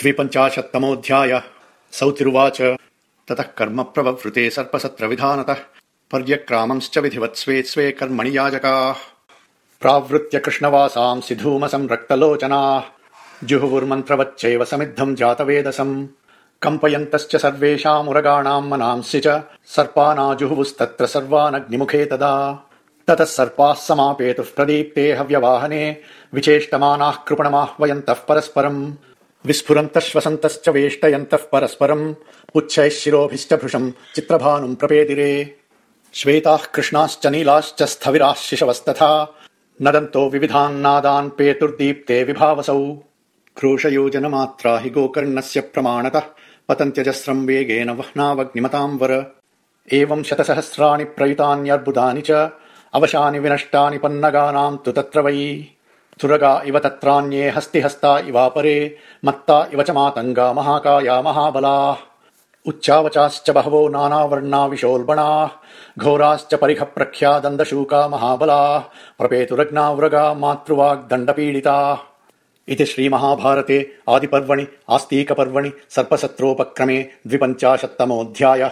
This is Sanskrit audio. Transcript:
द्विपञ्चाशत्तमोऽध्याय. सौतिरुवाच। ततः कर्म प्रववृते सर्पसत्रविधानतः पर्यक्रामंश्च विधिवत् स्वे स्वे कर्मणि याजकाः। प्रावृत्य कृष्णवासांसि धूमसंरक्तलोचनाः जुहुवुर्मन्त्रवच्चैव समिद्धम् जातवेदसम्। कम्पयन्तश्च सर्वेषामुरगाणाम् मनांसि च सर्पानाजुहुवुस्तत्र सर्वानग्निमुखे तदा। ततः सर्पाः समापेतुः प्रदीप्ते हव्यवाहने विचेष्टमानाः कृपणमाह्वयन्तः परस्परम् विस्फुरन्तः श्वसन्तश्च वेष्टयन्तः परस्परम् पुच्छैः शिरोभिश्च भृशम् चित्रभानुम् प्रपेदिरे। श्वेताः कृष्णाश्च नीलाश्च स्थविराः शिशवस्तथा। नदन्तो विविधान्नादान् पेतुर्दीप्ते विभावसौ। क्रोशयोजनमात्रा हि गोकर्णस्य प्रमाणतः पतन्त्यजस्रम् वेगेन वह्नावग्निमताम् वर एवम् शतसहस्राणि प्रयुतान्यर्बुदानि च अवशानि विनष्टानि पन्नगानाम् तु तत्र वै तुरगा इव तत्रान्ये हस्तिहस्ता इवापरे, मत्ता इव च मातङ्गा महाकाया महाबलाः। उच्चावचाश्च बहवो नानावर्णा विशोल्बणाः घोराश्च परिह प्रख्या दन्दशूका महाबलाः प्रपेतुरग्नावृगा मातृवाग्दण्डपीडिताः इति श्रीमहाभारते आदिपर्वणि, आस्तीकपर्वणि सर्पसत्रोपक्रमे द्विपञ्चाशत्तमोऽध्यायः।